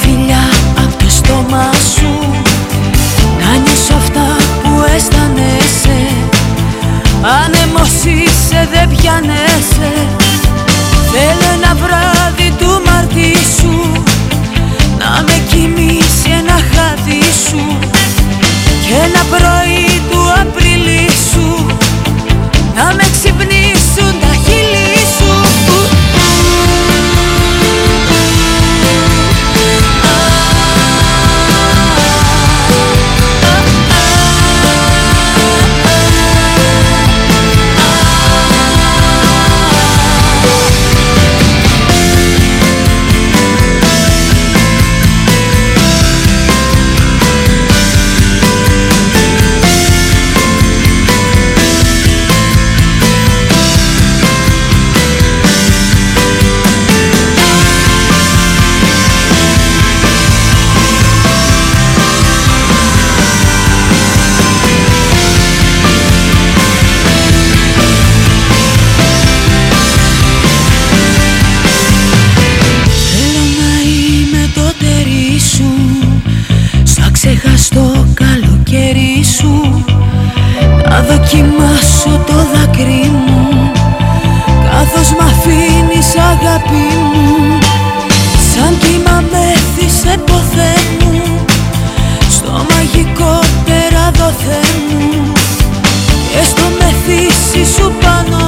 φιλιά απ' το στόμα σου Να νιώσω αυτά που αισθάνεσαι Αν εμόσισε ε, δεν πιάνεσαι Θέλω ένα βράδυ του μαρτίσου. Να με κοιμήσεις. αγάπη μου. Σαν κύμα μέθησε ποθέ μου. Στο μαγικό τεράδο μου. Και στο μεθύσι σου πάνω